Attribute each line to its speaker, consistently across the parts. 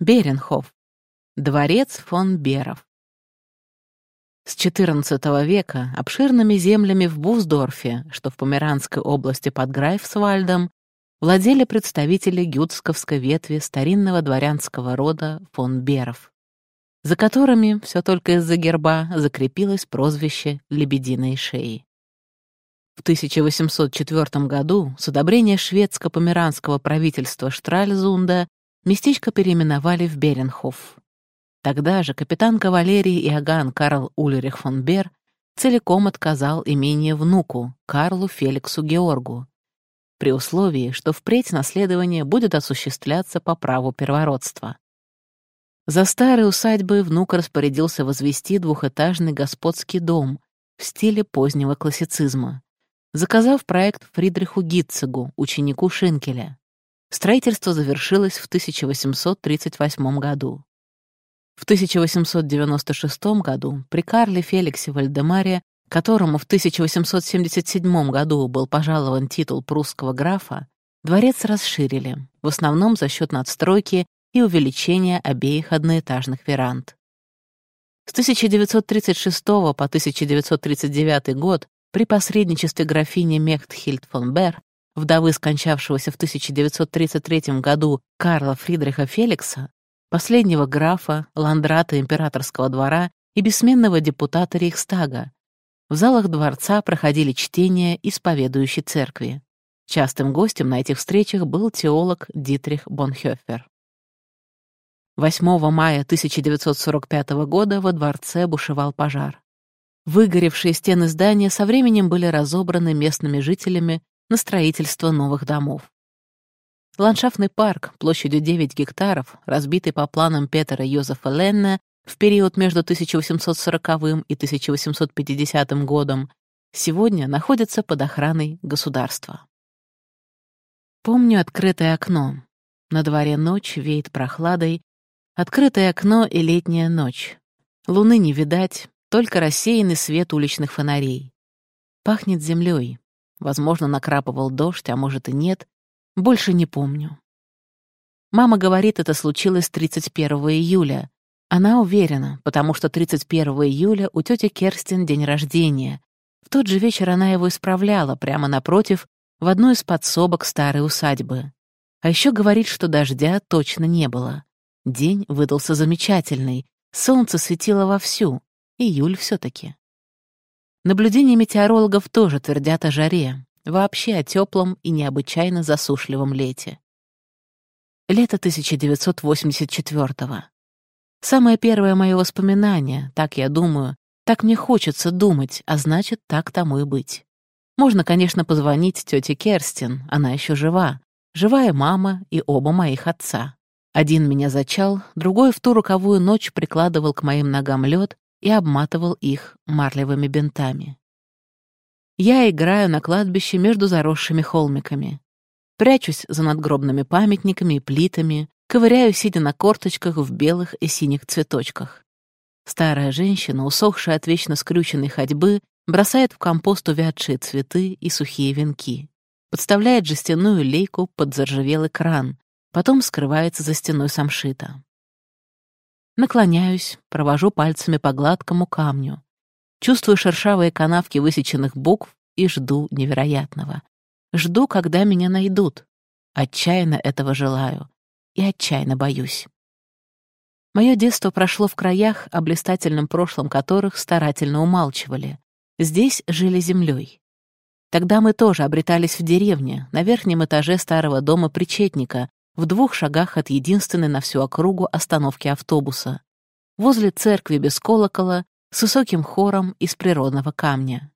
Speaker 1: Беренхоф. Дворец фон Беров. С XIV века обширными землями в Буздорфе, что в Померанской области под Грайфсвальдом, владели представители гюцковской ветви старинного дворянского рода фон Беров, за которыми, все только из-за герба, закрепилось прозвище «Лебединой шеи». В 1804 году с одобрения шведско-померанского правительства Штральзунда местечко переименовали в Беренхоф. Тогда же капитан кавалерии Иоганн Карл Ульрих фон Бер целиком отказал имение внуку, Карлу Феликсу Георгу, при условии, что впредь наследование будет осуществляться по праву первородства. За старой усадьбой внук распорядился возвести двухэтажный господский дом в стиле позднего классицизма, заказав проект Фридриху Гитцегу, ученику Шинкеля. Строительство завершилось в 1838 году. В 1896 году при Карле Феликсе Вальдемаре, которому в 1877 году был пожалован титул прусского графа, дворец расширили, в основном за счет надстройки и увеличения обеих одноэтажных веранд. С 1936 по 1939 год при посредничестве графини Мехтхильд фон Бер, вдовы скончавшегося в 1933 году Карла Фридриха Феликса, последнего графа, ландрата императорского двора и бессменного депутата Рейхстага, в залах дворца проходили чтения исповедующей церкви. Частым гостем на этих встречах был теолог Дитрих Бонхёфер. 8 мая 1945 года во дворце бушевал пожар. Выгоревшие стены здания со временем были разобраны местными жителями на строительство новых домов. Ландшафтный парк площадью 9 гектаров, разбитый по планам Петера Йозефа Ленна в период между 1840 и 1850 годом, сегодня находится под охраной государства. Помню открытое окно. На дворе ночь веет прохладой, открытое окно и летняя ночь. Луны не видать, только рассеянный свет уличных фонарей. Пахнет землей. Возможно, накрапывал дождь, а может и нет. Больше не помню. Мама говорит, это случилось 31 июля. Она уверена, потому что 31 июля у тети Керстин день рождения. В тот же вечер она его исправляла прямо напротив, в одной из подсобок старой усадьбы. А еще говорит, что дождя точно не было. День выдался замечательный, солнце светило вовсю, Июль все-таки. Наблюдения метеорологов тоже твердят о жаре, вообще о теплом и необычайно засушливом лете. Лето 1984-го. Самое первое мое воспоминание, так я думаю, так мне хочется думать, а значит, так тому и быть. Можно, конечно, позвонить тете Керстин, она еще жива. Живая мама и оба моих отца. Один меня зачал, другой в ту роковую ночь прикладывал к моим ногам лед и обматывал их марлевыми бинтами. Я играю на кладбище между заросшими холмиками. Прячусь за надгробными памятниками и плитами, ковыряю, сидя на корточках в белых и синих цветочках. Старая женщина, усохшая от вечно скрюченной ходьбы, бросает в компост увядшие цветы и сухие венки, подставляет жестяную лейку под заржавелый кран, потом скрывается за стеной самшита. Наклоняюсь, провожу пальцами по гладкому камню. Чувствую шершавые канавки высеченных букв и жду невероятного. Жду, когда меня найдут. Отчаянно этого желаю и отчаянно боюсь. Мое детство прошло в краях, о блистательном прошлом которых старательно умалчивали. Здесь жили землей. Тогда мы тоже обретались в деревне, на верхнем этаже старого дома причетника, в двух шагах от единственной на всю округу остановки автобуса, возле церкви без колокола, с высоким хором из природного камня.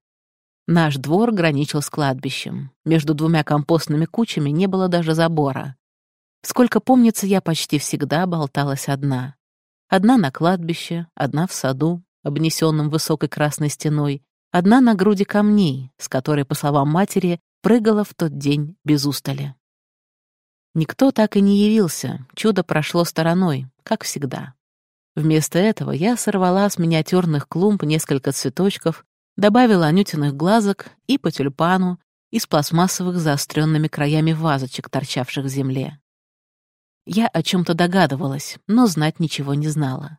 Speaker 1: Наш двор граничил с кладбищем. Между двумя компостными кучами не было даже забора. Сколько помнится, я почти всегда болталась одна. Одна на кладбище, одна в саду, обнесенном высокой красной стеной, одна на груди камней, с которой, по словам матери, прыгала в тот день без устали. Никто так и не явился, чудо прошло стороной, как всегда. Вместо этого я сорвала с миниатюрных клумб несколько цветочков, добавила анютиных глазок и по тюльпану из пластмассовых заостренными краями вазочек, торчавших в земле. Я о чем-то догадывалась, но знать ничего не знала.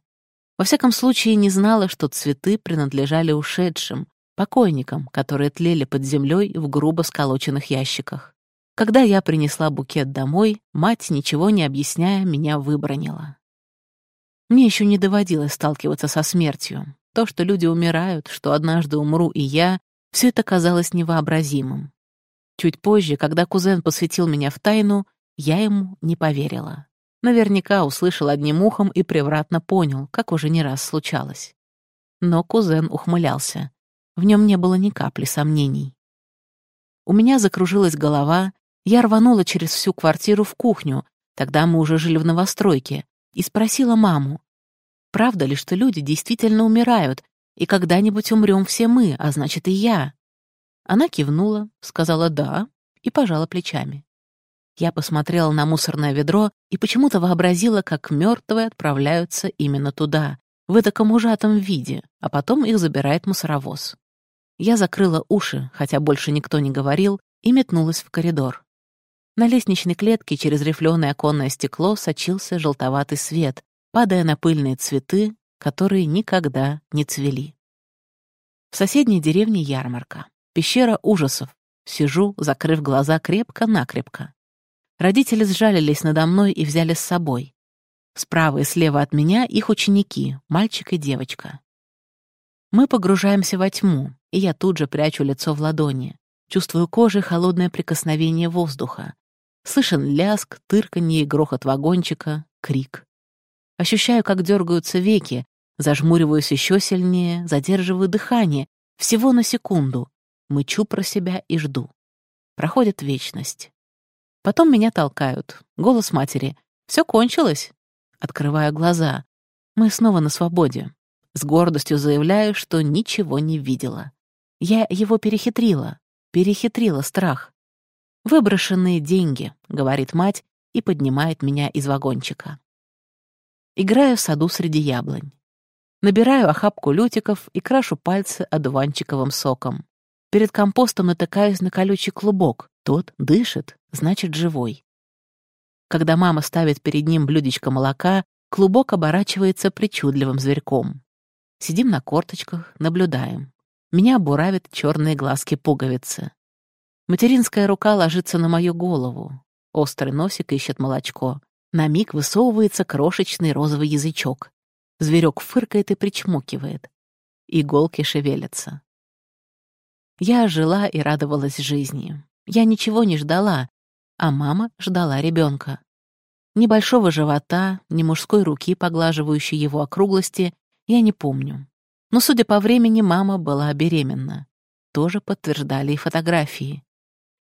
Speaker 1: Во всяком случае, не знала, что цветы принадлежали ушедшим, покойникам, которые тлели под землей в грубо сколоченных ящиках. Когда я принесла букет домой, мать, ничего не объясняя, меня выбронила. Мне еще не доводилось сталкиваться со смертью. То, что люди умирают, что однажды умру и я, все это казалось невообразимым. Чуть позже, когда кузен посвятил меня в тайну, я ему не поверила. Наверняка услышал одним ухом и превратно понял, как уже не раз случалось. Но кузен ухмылялся. В нем не было ни капли сомнений. У меня закружилась голова, я рванула через всю квартиру в кухню, тогда мы уже жили в новостройке, и спросила маму, правда ли, что люди действительно умирают, и когда-нибудь умрем все мы, а значит и я. Она кивнула, сказала «да» и пожала плечами. Я посмотрела на мусорное ведро и почему-то вообразила, как мертвые отправляются именно туда, в этаком ужатом виде, а потом их забирает мусоровоз. Я закрыла уши, хотя больше никто не говорил, и метнулась в коридор. На лестничной клетке через рифленое оконное стекло сочился желтоватый свет, падая на пыльные цветы, которые никогда не цвели. В соседней деревне ярмарка. Пещера ужасов. Сижу, закрыв глаза крепко-накрепко. Родители сжалились надо мной и взяли с собой. Справа и слева от меня их ученики, мальчик и девочка. Мы погружаемся во тьму, и я тут же прячу лицо в ладони. Чувствую кожей холодное прикосновение воздуха. Слышен ляск, тырканье и грохот вагончика, крик. Ощущаю, как дергаются веки, зажмуриваюсь еще сильнее, задерживаю дыхание, всего на секунду, мычу про себя и жду. Проходит вечность. Потом меня толкают. Голос матери. «Все кончилось?» Открываю глаза. Мы снова на свободе. С гордостью заявляю, что ничего не видела. Я его перехитрила. Перехитрила страх. «Выброшенные деньги», — говорит мать и поднимает меня из вагончика. Играю в саду среди яблонь. Набираю охапку лютиков и крашу пальцы одуванчиковым соком. Перед компостом натыкаюсь на колючий клубок. Тот дышит, значит, живой. Когда мама ставит перед ним блюдечко молока, клубок оборачивается причудливым зверьком. Сидим на корточках, наблюдаем. Меня буравят черные глазки пуговицы. Материнская рука ложится на мою голову. Острый носик ищет молочко. На миг высовывается крошечный розовый язычок. Зверек фыркает и причмокивает. Иголки шевелятся. Я жила и радовалась жизни. Я ничего не ждала, а мама ждала ребенка. Ни большого живота, ни мужской руки, поглаживающей его округлости, я не помню. Но, судя по времени, мама была беременна. Тоже подтверждали и фотографии.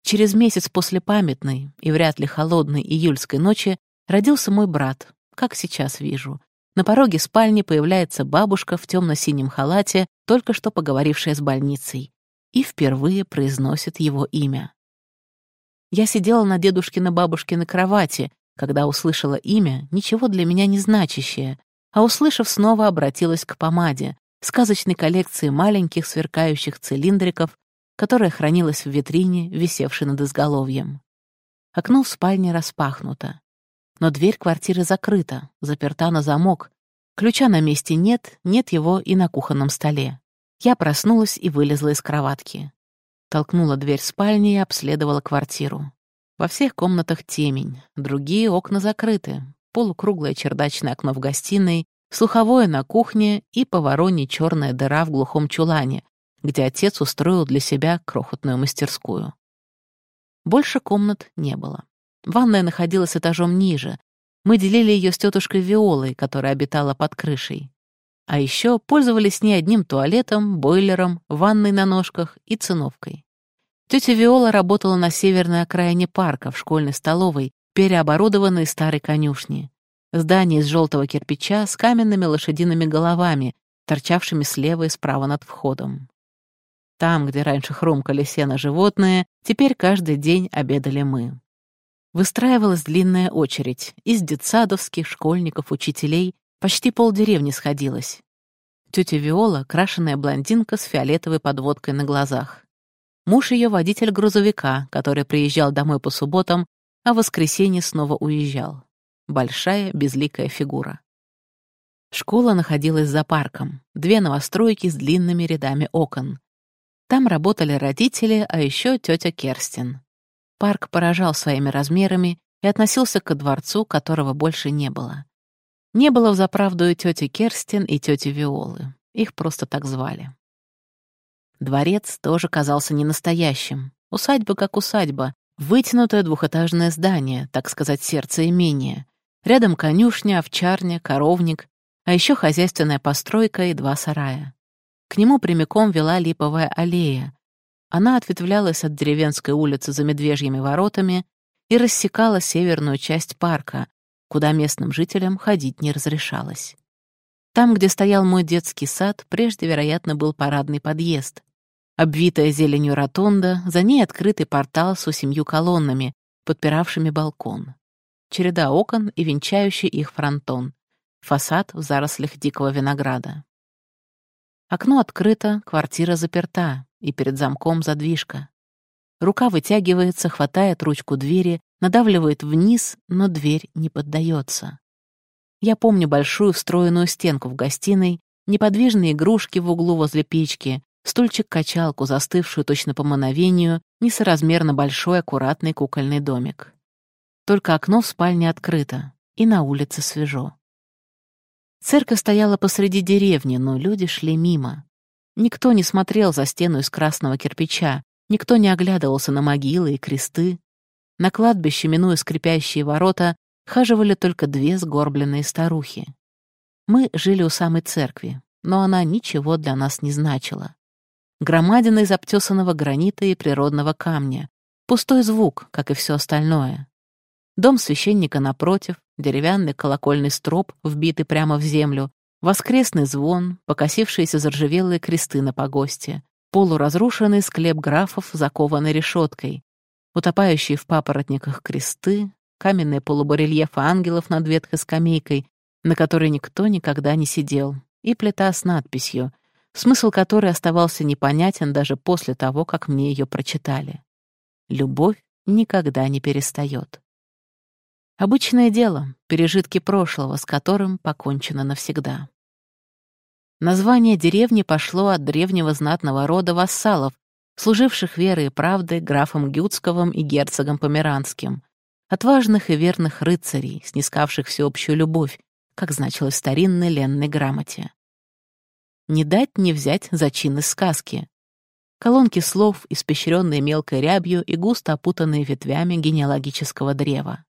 Speaker 1: Через месяц после памятной и вряд ли холодной июльской ночи родился мой брат, как сейчас вижу. На пороге спальни появляется бабушка в темно-синем халате, только что поговорившая с больницей, и впервые произносит его имя. Я сидела на дедушкиной бабушкиной кровати, когда услышала имя, ничего для меня не значащее, а услышав, снова обратилась к помаде, сказочной коллекции маленьких сверкающих цилиндриков, которая хранилась в витрине, висевшей над изголовьем. Окно в спальне распахнуто. Но дверь квартиры закрыта, заперта на замок. Ключа на месте нет, нет его и на кухонном столе. Я проснулась и вылезла из кроватки. Толкнула дверь спальни и обследовала квартиру. Во всех комнатах темень, другие окна закрыты, полукруглое чердачное окно в гостиной, слуховое на кухне и по вороне черная дыра в глухом чулане, где отец устроил для себя крохотную мастерскую. Больше комнат не было. Ванная находилась этажом ниже. Мы делили ее с тетушкой Виолой, которая обитала под крышей. А еще пользовались не одним туалетом, бойлером, ванной на ножках и циновкой. Тетя Виола работала на северной окраине парка в школьной столовой, переоборудованной старой конюшни. Здание из желтого кирпича с каменными лошадиными головами, торчавшими слева и справа над входом. Там, где раньше хрумкали сено животные, теперь каждый день обедали мы. Выстраивалась длинная очередь. Из детсадовских, школьников, учителей почти полдеревни сходилась. Тетя Виола — крашеная блондинка с фиолетовой подводкой на глазах. Муж ее — водитель грузовика, который приезжал домой по субботам, а в воскресенье снова уезжал. большая безликая фигура. Школа находилась за парком, две новостройки с длинными рядами окон. Там работали родители, а еще тетя Керстин. Парк поражал своими размерами и относился к дворцу, которого больше не было. Не было взаправду и тети Керстин, и тети Виолы. Их просто так звали. Дворец тоже казался ненастоящим. Усадьба как усадьба, вытянутое двухэтажное здание, так сказать, сердце имения. Рядом конюшня, овчарня, коровник, а еще хозяйственная постройка и два сарая. К нему прямиком вела липовая аллея. Она ответвлялась от деревенской улицы за медвежьими воротами и рассекала северную часть парка, куда местным жителям ходить не разрешалось. Там, где стоял мой детский сад, прежде, вероятно, был парадный подъезд. Обвитая зеленью ротонда, за ней открытый портал с семью колоннами, подпиравшими балкон. Череда окон и венчающий их фронтон. Фасад в зарослях дикого винограда. Окно открыто, квартира заперта, и перед замком задвижка. Рука вытягивается, хватает ручку двери, надавливает вниз, но дверь не поддается. Я помню большую встроенную стенку в гостиной, неподвижные игрушки в углу возле печки, стульчик-качалку, застывшую точно по мановению, несоразмерно большой аккуратный кукольный домик. Только окно в спальне открыто, и на улице свежо. Церковь стояла посреди деревни, но люди шли мимо. Никто не смотрел за стену из красного кирпича, никто не оглядывался на могилы и кресты. На кладбище, минуя скрипящие ворота, хаживали только две сгорбленные старухи. Мы жили у самой церкви, но она ничего для нас не значила. Громадина из обтесанного гранита и природного камня. Пустой звук, как и все остальное. Дом священника напротив, деревянный колокольный строп, вбитый прямо в землю, воскресный звон, покосившиеся заржавелые кресты на погосте, полуразрушенный склеп графов, закованный решеткой, утопающие в папоротниках кресты, каменные полубарельефы ангелов над ветхой скамейкой, на которой никто никогда не сидел, и плита с надписью, смысл которой оставался непонятен даже после того, как мне ее прочитали. «Любовь никогда не перестает». Обычное дело, пережитки прошлого, с которым покончено навсегда. Название деревни пошло от древнего знатного рода вассалов, служивших верой и правдой графом Гюцковым и герцогом Померанским, отважных и верных рыцарей, снискавших всеобщую любовь, как значилось в старинной ленной грамоте. Не дать не взять зачин из сказки. Колонки слов, испещренные мелкой рябью и густо опутанные ветвями генеалогического древа.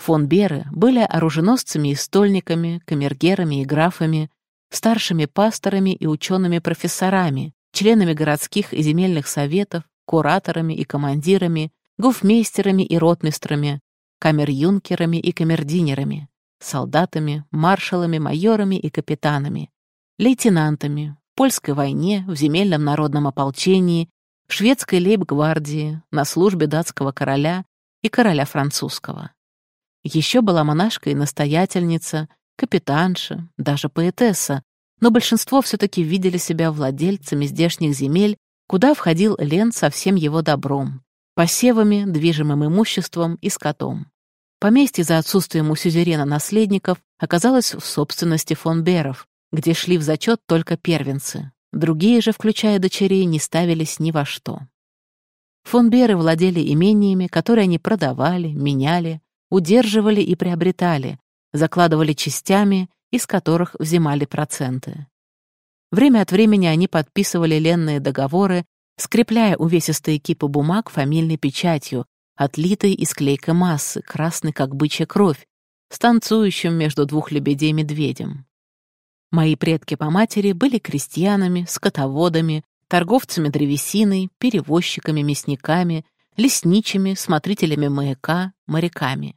Speaker 1: Фон Беры были оруженосцами и стольниками, камергерами и графами, старшими пасторами и учеными-профессорами, членами городских и земельных советов, кураторами и командирами, гофмейстерами и ротмистрами, камер-юнкерами и камердинерами, солдатами, маршалами, майорами и капитанами, лейтенантами, в польской войне, в земельном народном ополчении, в шведской лейб-гвардии, на службе датского короля и короля французского. Еще была монашка и настоятельница, капитанша, даже поэтесса, но большинство все-таки видели себя владельцами здешних земель, куда входил Лен со всем его добром, посевами, движимым имуществом и скотом. Поместье за отсутствием у сюзерена наследников оказалось в собственности фон Беров, где шли в зачет только первенцы. Другие же, включая дочерей, не ставились ни во что. Фон Беры владели имениями, которые они продавали, меняли, удерживали и приобретали, закладывали частями, из которых взимали проценты. Время от времени они подписывали ленные договоры, скрепляя увесистые кипы бумаг фамильной печатью, отлитой из клейкой массы, красной как бычья кровь, станцующим между двух лебедей-медведем. Мои предки по матери были крестьянами, скотоводами, торговцами древесиной, перевозчиками, мясниками, лесничими, смотрителями маяка, моряками.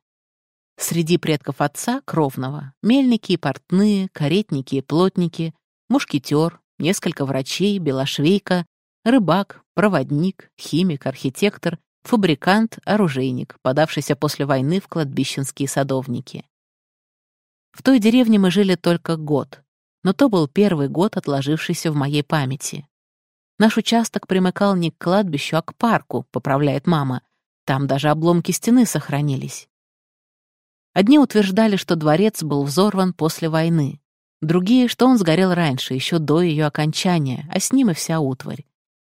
Speaker 1: Среди предков отца, кровного, мельники и портные, каретники и плотники, мушкетер, несколько врачей, белошвейка, рыбак, проводник, химик, архитектор, фабрикант, оружейник, подавшийся после войны в кладбищенские садовники. В той деревне мы жили только год, но то был первый год, отложившийся в моей памяти. Наш участок примыкал не к кладбищу, а к парку, поправляет мама. Там даже обломки стены сохранились. Одни утверждали, что дворец был взорван после войны, другие, что он сгорел раньше, еще до ее окончания, а с ним и вся утварь.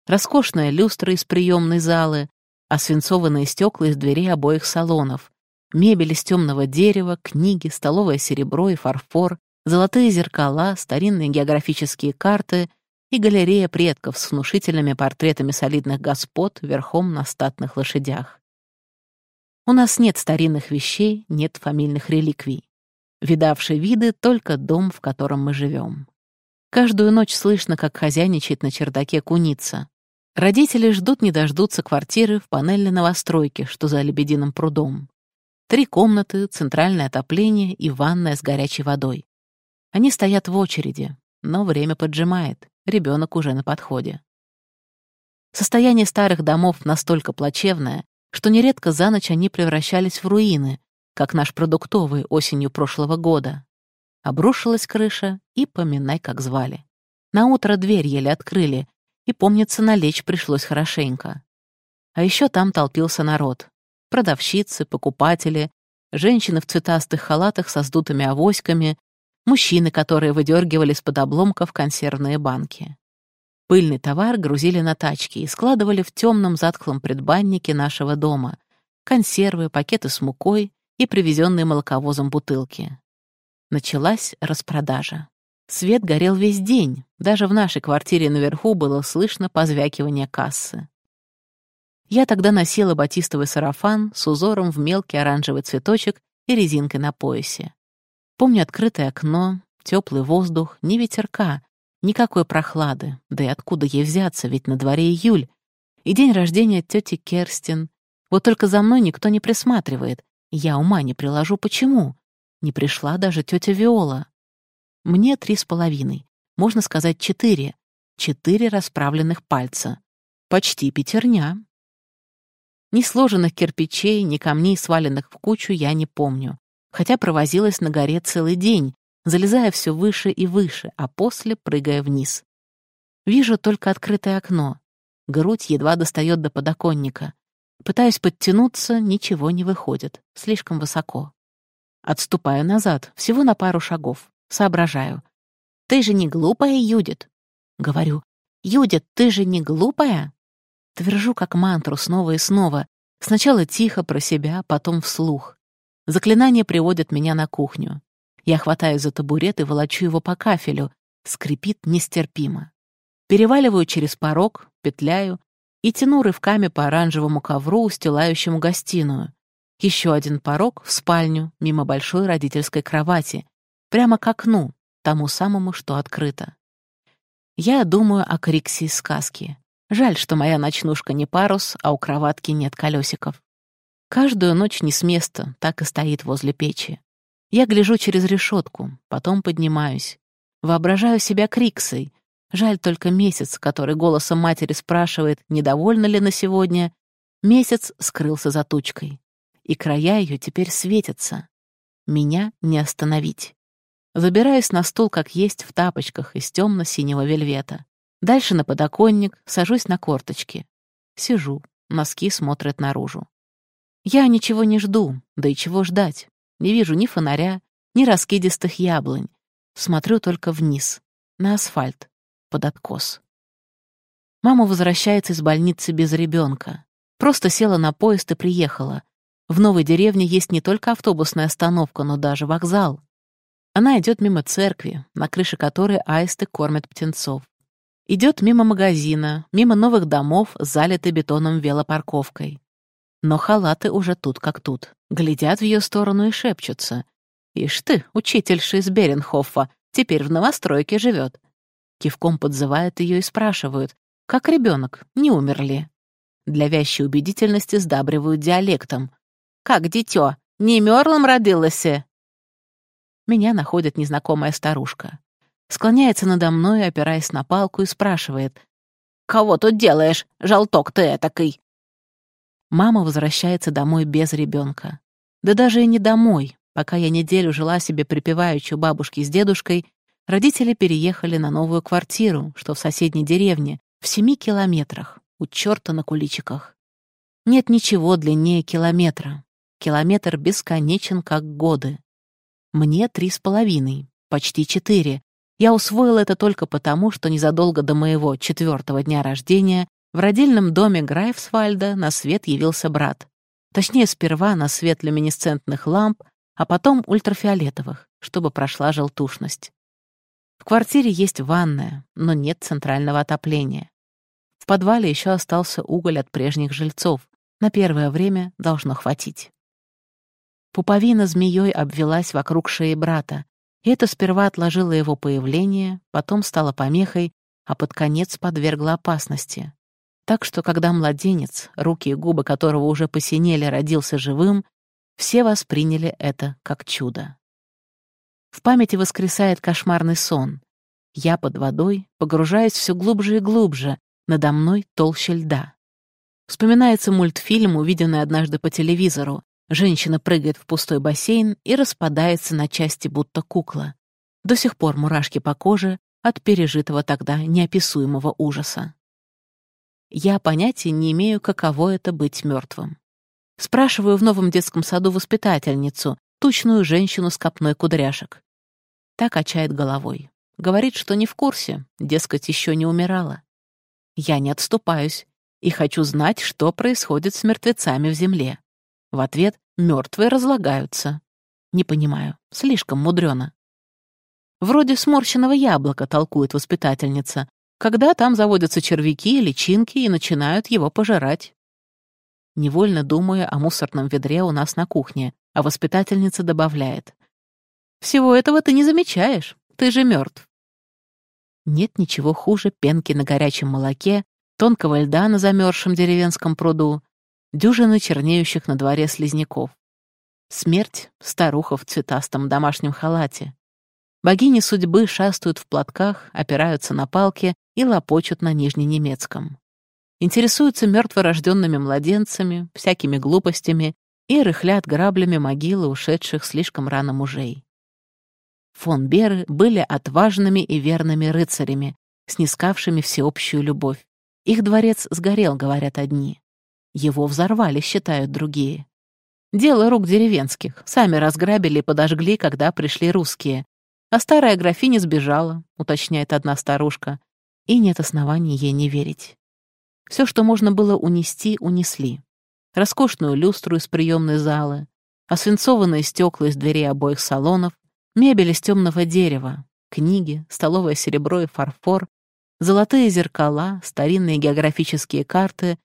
Speaker 1: Роскошная люстра из приемной залы, освинцованные стекла из дверей обоих салонов, мебель из темного дерева, книги, столовое серебро и фарфор, золотые зеркала, старинные географические карты и галерея предков с внушительными портретами солидных господ верхом на статных лошадях. У нас нет старинных вещей, нет фамильных реликвий. Видавший виды только дом, в котором мы живем. Каждую ночь слышно, как хозяйничает на чердаке куница. Родители ждут не дождутся квартиры в панельной новостройке, что за Лебединым прудом. Три комнаты, центральное отопление и ванная с горячей водой. Они стоят в очереди, но время поджимает, ребенок уже на подходе. Состояние старых домов настолько плачевное, что нередко за ночь они превращались в руины, как наш продуктовый осенью прошлого года. Обрушилась крыша, и поминай, как звали. На утро дверь еле открыли, и, помнится, налечь пришлось хорошенько. А еще там толпился народ. Продавщицы, покупатели, женщины в цветастых халатах со сдутыми авоськами, мужчины, которые выдергивали из-под обломков консервные банки. Пыльный товар грузили на тачки и складывали в темном затхлом предбаннике нашего дома. Консервы, пакеты с мукой и привезенные молоковозом бутылки. Началась распродажа. Свет горел весь день. Даже в нашей квартире наверху было слышно позвякивание кассы. Я тогда носила батистовый сарафан с узором в мелкий оранжевый цветочек и резинкой на поясе. Помню открытое окно, теплый воздух, не ветерка, Никакой прохлады, да и откуда ей взяться, ведь на дворе июль. И день рождения тети Керстин. Вот только за мной никто не присматривает. Я ума не приложу, почему. Не пришла даже тетя Виола. Мне три с половиной, можно сказать четыре. Четыре расправленных пальца. Почти пятерня. Ни сложенных кирпичей, ни камней, сваленных в кучу, я не помню. Хотя провозилась на горе целый день, залезая все выше и выше, а после прыгая вниз. Вижу только открытое окно. Грудь едва достает до подоконника. Пытаюсь подтянуться, ничего не выходит. Слишком высоко. Отступаю назад, всего на пару шагов. Соображаю. «Ты же не глупая, Юдит?» Говорю. «Юдит, ты же не глупая?» Твержу как мантру снова и снова. Сначала тихо про себя, потом вслух. Заклинание приводит меня на кухню. Я хватаю за табурет и волочу его по кафелю. Скрипит нестерпимо. Переваливаю через порог, петляю и тяну рывками по оранжевому ковру, устилающему гостиную. Еще один порог в спальню, мимо большой родительской кровати, прямо к окну, тому самому, что открыто. Я думаю о Криксе из сказки. Жаль, что моя ночнушка не парус, а у кроватки нет колесиков. Каждую ночь не с места, так и стоит возле печи. Я гляжу через решетку, потом поднимаюсь. Воображаю себя Криксой. Жаль только месяц, который голосом матери спрашивает, недовольна ли на сегодня. Месяц скрылся за тучкой. И края ее теперь светятся. Меня не остановить. Забираюсь на стул, как есть, в тапочках из темно-синего вельвета. Дальше на подоконник, сажусь на корточки. Сижу, носки смотрят наружу. Я ничего не жду, да и чего ждать. Не вижу ни фонаря, ни раскидистых яблонь. Смотрю только вниз, на асфальт, под откос. Мама возвращается из больницы без ребенка. Просто села на поезд и приехала. В новой деревне есть не только автобусная остановка, но даже вокзал. Она идет мимо церкви, на крыше которой аисты кормят птенцов. Идет мимо магазина, мимо новых домов, залитой бетоном велопарковкой. Но халаты уже тут как тут. Глядят в ее сторону и шепчутся. «Ишь ты, учительша из Беренхоффа, теперь в новостройке живет. Кивком подзывают ее и спрашивают, как ребенок, не умер ли? Для вящей убедительности сдабривают диалектом. «Как дитё, не мёрлым родилась?» Меня находит незнакомая старушка. Склоняется надо мной, опираясь на палку, и спрашивает. «Кого тут делаешь, желток ты этакой?» Мама возвращается домой без ребенка. Да даже и не домой. Пока я неделю жила себе припеваючи у бабушки с дедушкой, родители переехали на новую квартиру, что в соседней деревне, в семи километрах, у черта на куличиках. Нет ничего длиннее километра. Километр бесконечен, как годы. Мне три с половиной, почти четыре. Я усвоил это только потому, что незадолго до моего четвертого дня рождения в родильном доме Грайфсвальда на свет явился брат. Точнее, сперва на свет люминесцентных ламп, а потом ультрафиолетовых, чтобы прошла желтушность. В квартире есть ванная, но нет центрального отопления. В подвале еще остался уголь от прежних жильцов. На первое время должно хватить. Пуповина змеей обвелась вокруг шеи брата, и это сперва отложило его появление, потом стало помехой, а под конец подвергло опасности. Так что, когда младенец, руки и губы которого уже посинели, родился живым, все восприняли это как чудо. В памяти воскресает кошмарный сон. Я под водой, погружаясь все глубже и глубже, надо мной толще льда. Вспоминается мультфильм, увиденный однажды по телевизору. Женщина прыгает в пустой бассейн и распадается на части, будто кукла. До сих пор мурашки по коже от пережитого тогда неописуемого ужаса. Я понятия не имею, каково это быть мертвым. Спрашиваю в новом детском саду воспитательницу, тучную женщину с копной кудряшек. Так качает головой. Говорит, что не в курсе, дескать, еще не умирала. Я не отступаюсь и хочу знать, что происходит с мертвецами в земле. В ответ мертвые разлагаются. Не понимаю, слишком мудрено. Вроде сморщенного яблока, толкует воспитательница, когда там заводятся червяки, личинки и начинают его пожирать. Невольно думаю о мусорном ведре у нас на кухне, а воспитательница добавляет. «Всего этого ты не замечаешь, ты же мертв. Нет ничего хуже пенки на горячем молоке, тонкого льда на замерзшем деревенском пруду, дюжины чернеющих на дворе слизняков. Смерть — старуха в цветастом домашнем халате. Богини судьбы шастают в платках, опираются на палки и лопочут на нижненемецком. Интересуются мертворожденными младенцами, всякими глупостями и рыхлят граблями могилы ушедших слишком рано мужей. Фон Беры были отважными и верными рыцарями, снискавшими всеобщую любовь. Их дворец сгорел, говорят одни. Его взорвали, считают другие. Дело рук деревенских. Сами разграбили и подожгли, когда пришли русские. А старая графиня сбежала, уточняет одна старушка. И нет оснований ей не верить. Все, что можно было унести, унесли. Роскошную люстру из приемной залы, освинцованные стекла из дверей обоих салонов, мебель из темного дерева, книги, столовое серебро и фарфор, золотые зеркала, старинные географические карты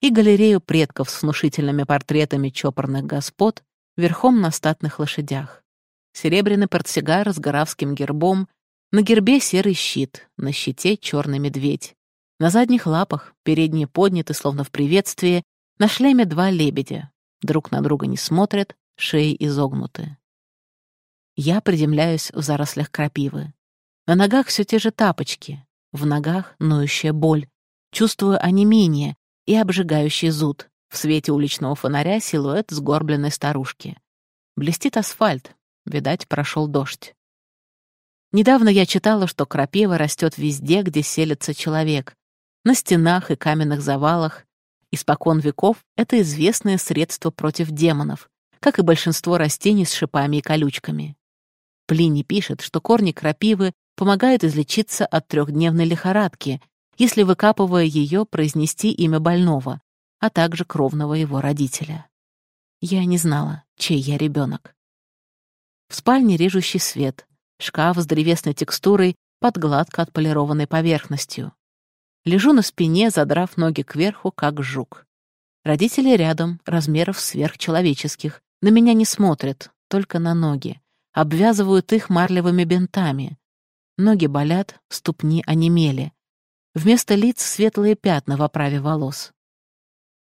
Speaker 1: и галерею предков с внушительными портретами чопорных господ верхом на статных лошадях. Серебряный портсигар с горавским гербом, на гербе серый щит, на щите черный медведь. На задних лапах, передние подняты, словно в приветствии, на шлеме два лебедя. Друг на друга не смотрят, шеи изогнуты. Я приземляюсь в зарослях крапивы. На ногах все те же тапочки, в ногах ноющая боль. Чувствую онемение, и обжигающий зуд. В свете уличного фонаря силуэт сгорбленной старушки. Блестит асфальт. Видать, прошел дождь. Недавно я читала, что крапива растет везде, где селится человек. На стенах и каменных завалах. Испокон веков это известное средство против демонов, как и большинство растений с шипами и колючками. Плини пишет, что корни крапивы помогают излечиться от трехдневной лихорадки если, выкапывая ее, произнести имя больного, а также кровного его родителя. Я не знала, чей я ребенок. В спальне режущий свет, шкаф с древесной текстурой под гладко отполированной поверхностью. Лежу на спине, задрав ноги кверху, как жук. Родители рядом, размеров сверхчеловеческих, на меня не смотрят, только на ноги. Обвязывают их марлевыми бинтами. Ноги болят, ступни онемели. Вместо лиц светлые пятна в оправе волос.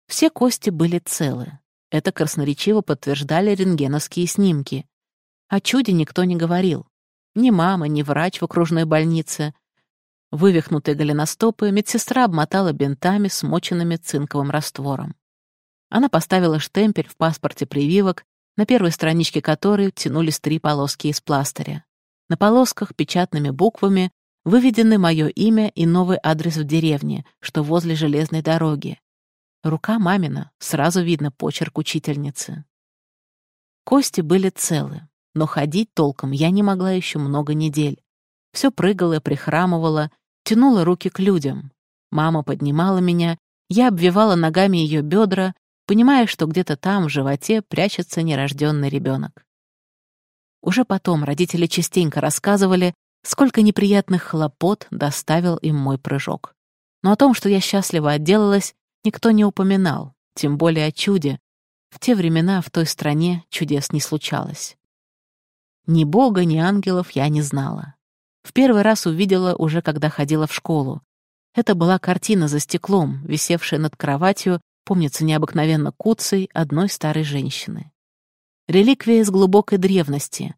Speaker 1: Все кости были целы. Это красноречиво подтверждали рентгеновские снимки. О чуде никто не говорил. Ни мама, ни врач в окружной больнице. Вывихнутые голеностопы медсестра обмотала бинтами, смоченными цинковым раствором. Она поставила штемпель в паспорте прививок, на первой страничке которой тянулись три полоски из пластыря. На полосках печатными буквами Выведены мое имя и новый адрес в деревне, что возле железной дороги. Рука мамина, сразу видно почерк учительницы. Кости были целы, но ходить толком я не могла еще много недель. Все прыгала, прихрамывала, тянула руки к людям. Мама поднимала меня, я обвивала ногами ее бедра, понимая, что где-то там, в животе, прячется нерожденный ребенок. Уже потом родители частенько рассказывали, сколько неприятных хлопот доставил им мой прыжок. Но о том, что я счастливо отделалась, никто не упоминал, тем более о чуде. В те времена в той стране чудес не случалось. Ни бога, ни ангелов я не знала. В первый раз увидела уже, когда ходила в школу. Это была картина за стеклом, висевшая над кроватью, помнится необыкновенно куцей одной старой женщины. Реликвия из глубокой древности.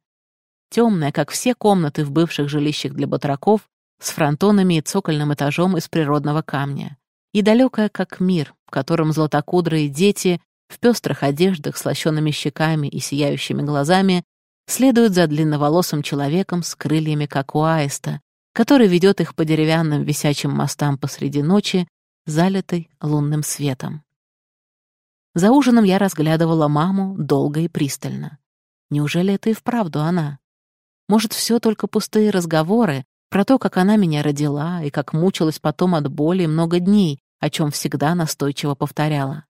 Speaker 1: Темная, как все комнаты в бывших жилищах для батраков, с фронтонами и цокольным этажом из природного камня. И далекая, как мир, в котором златокудрые дети в пестрых одеждах с лощенными щеками и сияющими глазами следуют за длинноволосым человеком с крыльями, как у аиста, который ведет их по деревянным висячим мостам посреди ночи, залитой лунным светом. За ужином я разглядывала маму долго и пристально. Неужели это и вправду она? Может, все только пустые разговоры про то, как она меня родила и как мучилась потом от боли много дней, о чем всегда настойчиво повторяла.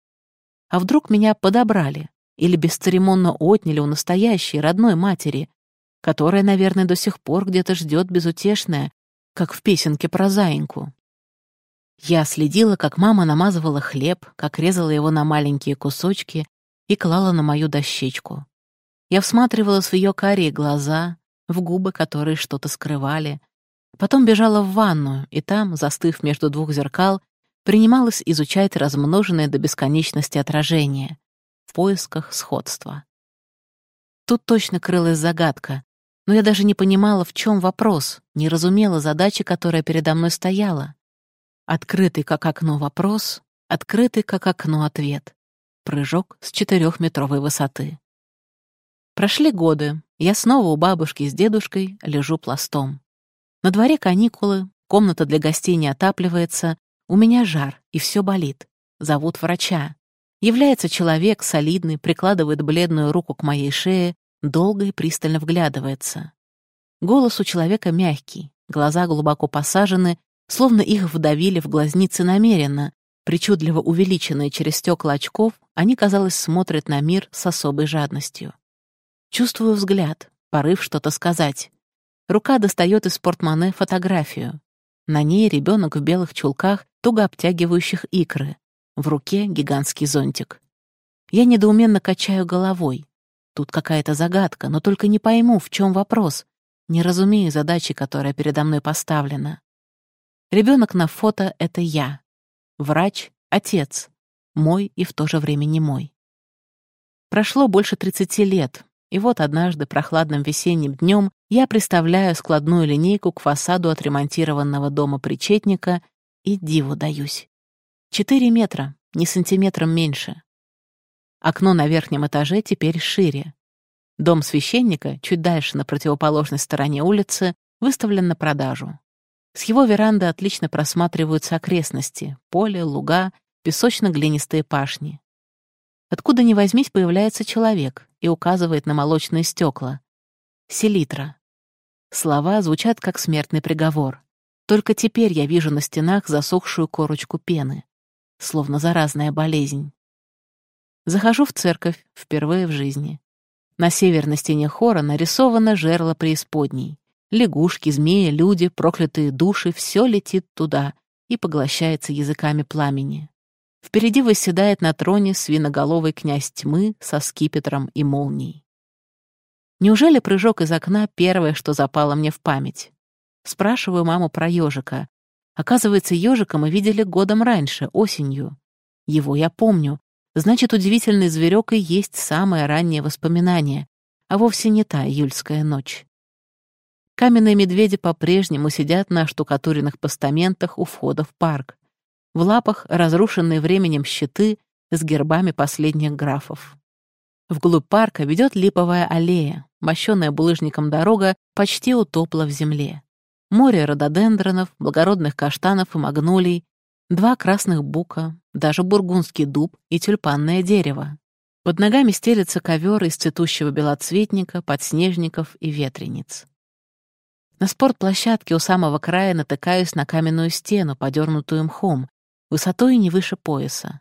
Speaker 1: А вдруг меня подобрали или бесцеремонно отняли у настоящей родной матери, которая, наверное, до сих пор где-то ждет безутешная, как в песенке про заиньку. Я следила, как мама намазывала хлеб, как резала его на маленькие кусочки и клала на мою дощечку. Я всматривалась в ее карие глаза, в губы, которые что-то скрывали. Потом бежала в ванную, и там, застыв между двух зеркал, принималась изучать размноженное до бесконечности отражение поисках сходства. Тут точно крылась загадка, но я даже не понимала, в чем вопрос, не разумела задачи, которая передо мной стояла. Открытый как окно вопрос, открытый как окно ответ. Прыжок с четырехметровой высоты. Прошли годы, я снова у бабушки с дедушкой лежу пластом. На дворе каникулы, комната для гостей не отапливается, у меня жар, и все болит. Зовут врача. Является человек, солидный, прикладывает бледную руку к моей шее, долго и пристально вглядывается. Голос у человека мягкий, глаза глубоко посажены, Словно их вдавили в глазницы намеренно, причудливо увеличенные через стекла очков, они, казалось, смотрят на мир с особой жадностью. Чувствую взгляд, порыв что-то сказать. Рука достает из портмоне фотографию. На ней ребенок в белых чулках, туго обтягивающих икры. В руке гигантский зонтик. Я недоуменно качаю головой. Тут какая-то загадка, но только не пойму, в чем вопрос. Не разумею задачи, которая передо мной поставлена. Ребенок на фото — это я. Врач — отец. Мой и в то же время не мой. Прошло больше 30 лет, и вот однажды прохладным весенним днем я приставляю складную линейку к фасаду отремонтированного дома причетника и диву даюсь. Четыре метра, не сантиметром меньше. Окно на верхнем этаже теперь шире. Дом священника, чуть дальше на противоположной стороне улицы, выставлен на продажу. С его веранды отлично просматриваются окрестности — поле, луга, песочно-глинистые пашни. Откуда ни возьмись, появляется человек и указывает на молочные стекла. Селитра. Слова звучат как смертный приговор. Только теперь я вижу на стенах засохшую корочку пены, словно заразная болезнь. Захожу в церковь впервые в жизни. На северной стене хора нарисовано жерло преисподней. Лягушки, змеи, люди, проклятые души — все летит туда и поглощается языками пламени. Впереди восседает на троне свиноголовый князь тьмы со скипетром и молнией. Неужели прыжок из окна — первое, что запало мне в память? Спрашиваю маму про ежика. Оказывается, ежика мы видели годом раньше, осенью. Его я помню. Значит, удивительный зверек и есть самое раннее воспоминание, а вовсе не та июльская ночь. Каменные медведи по-прежнему сидят на штукатуренных постаментах у входа в парк. В лапах разрушенные временем щиты с гербами последних графов. Вглубь парка ведет липовая аллея, мощенная булыжником дорога почти утопла в земле. Море рододендронов, благородных каштанов и магнолий, два красных бука, даже бургундский дуб и тюльпанное дерево. Под ногами стелется ковер из цветущего белоцветника, подснежников и ветрениц. На спортплощадке у самого края натыкаюсь на каменную стену, подернутую мхом, высотой не выше пояса.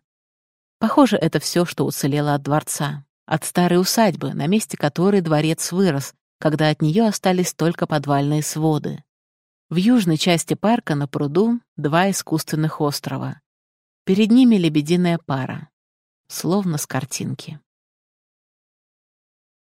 Speaker 1: Похоже, это все, что уцелело от дворца, от старой усадьбы, на месте которой дворец вырос, когда от нее остались только подвальные своды. В южной части парка на пруду два искусственных острова. Перед ними лебединая пара, словно с картинки.